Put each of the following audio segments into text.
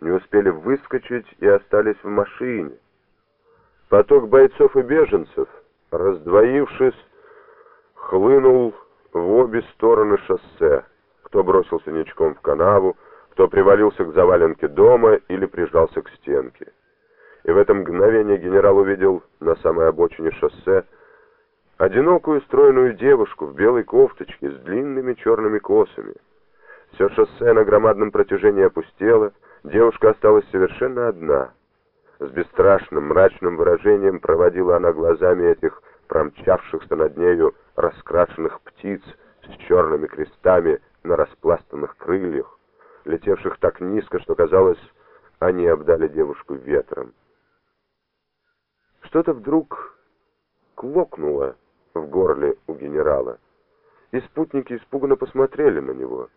не успели выскочить и остались в машине. Поток бойцов и беженцев, раздвоившись, хлынул в обе стороны шоссе. Кто бросился ничком в канаву, кто привалился к заваленке дома или прижался к стенке. И в это мгновение генерал увидел на самой обочине шоссе одинокую стройную девушку в белой кофточке с длинными черными косами. Все шоссе на громадном протяжении опустело, девушка осталась совершенно одна. С бесстрашным, мрачным выражением проводила она глазами этих промчавшихся над нею раскрашенных птиц с черными крестами на распластанных крыльях, летевших так низко, что казалось, они обдали девушку ветром. Что-то вдруг клокнуло в горле у генерала, и спутники испуганно посмотрели на него.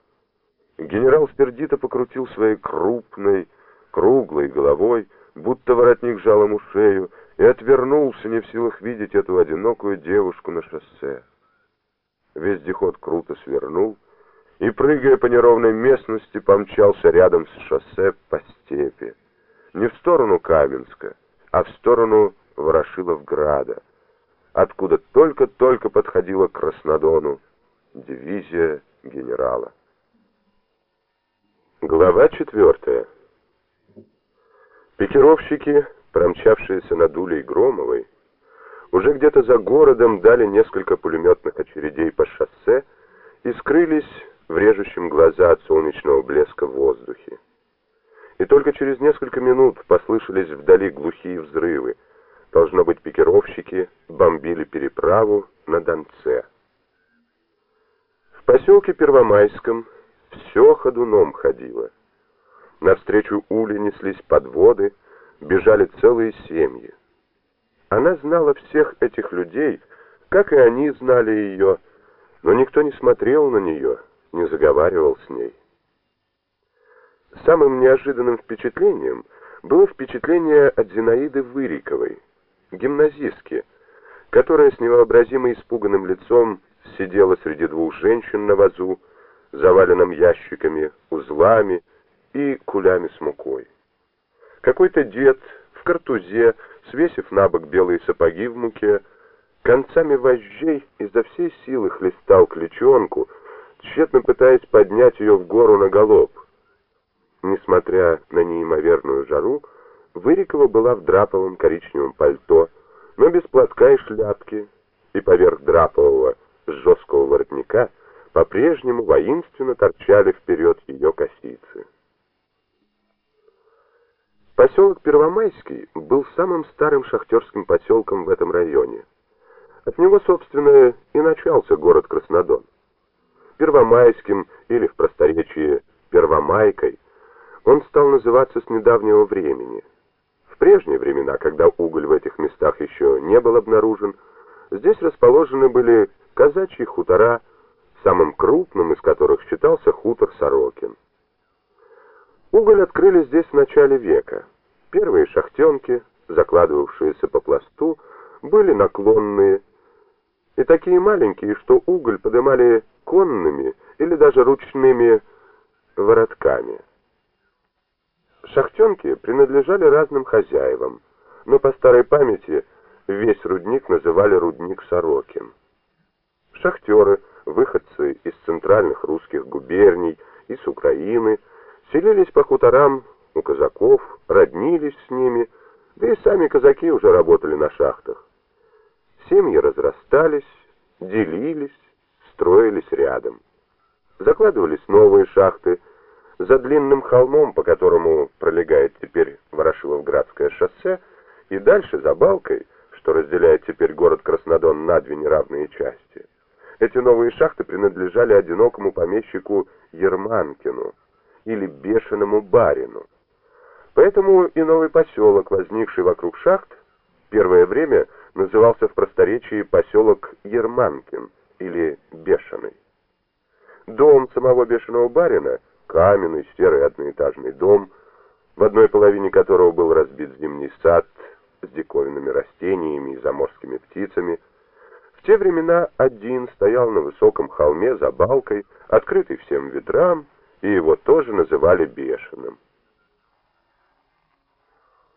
Генерал сердито покрутил своей крупной, круглой головой, будто воротник жал ему шею, и отвернулся, не в силах видеть эту одинокую девушку на шоссе. Вездеход круто свернул и, прыгая по неровной местности, помчался рядом с шоссе по степи. Не в сторону Каменска, а в сторону Ворошиловграда, откуда только-только подходила к Краснодону дивизия генерала. Глава четвертая. Пикировщики, промчавшиеся над Улей Громовой, уже где-то за городом дали несколько пулеметных очередей по шоссе и скрылись в режущем глаза от солнечного блеска в воздухе. И только через несколько минут послышались вдали глухие взрывы. Должно быть, пикировщики бомбили переправу на Донце. В поселке Первомайском все ходуном ходило. Навстречу Уле неслись подводы, бежали целые семьи. Она знала всех этих людей, как и они знали ее, но никто не смотрел на нее, не заговаривал с ней. Самым неожиданным впечатлением было впечатление от Зинаиды Выриковой, гимназистки, которая с невообразимо испуганным лицом сидела среди двух женщин на вазу, заваленном ящиками, узлами и кулями с мукой. Какой-то дед в картузе, свесив на бок белые сапоги в муке, концами вожжей изо всей силы хлестал клячонку, тщетно пытаясь поднять ее в гору на галоп. Несмотря на неимоверную жару, Вырикова была в драповом коричневом пальто, но без платка и шляпки, и поверх драпового жесткого воротника по-прежнему воинственно торчали вперед ее косицы. Поселок Первомайский был самым старым шахтерским поселком в этом районе. От него, собственно, и начался город Краснодон. Первомайским, или в просторечии Первомайкой, он стал называться с недавнего времени. В прежние времена, когда уголь в этих местах еще не был обнаружен, здесь расположены были казачьи хутора, самым крупным из которых считался хутор Сорокин. Уголь открыли здесь в начале века. Первые шахтенки, закладывавшиеся по пласту, были наклонные и такие маленькие, что уголь поднимали конными или даже ручными воротками. Шахтенки принадлежали разным хозяевам, но по старой памяти весь рудник называли рудник Сорокин. Шахтеры, выходцы из центральных русских губерний и с Украины, селились по хуторам у казаков, роднились с ними, да и сами казаки уже работали на шахтах. Семьи разрастались, делились, строились рядом. Закладывались новые шахты. За длинным холмом, по которому пролегает теперь Ворошиловградское шоссе, и дальше за балкой, что разделяет теперь город Краснодон на две неравные части. Эти новые шахты принадлежали одинокому помещику Ерманкину или бешеному барину. Поэтому и новый поселок, возникший вокруг шахт, первое время назывался в просторечии поселок Ерманкин или Бешеный. Дом самого бешеного барина, каменный серый одноэтажный дом, в одной половине которого был разбит зимний сад с диковинными растениями и заморскими птицами, в те времена один стоял на высоком холме за балкой, открытый всем ветрам, и его тоже называли Бешеным.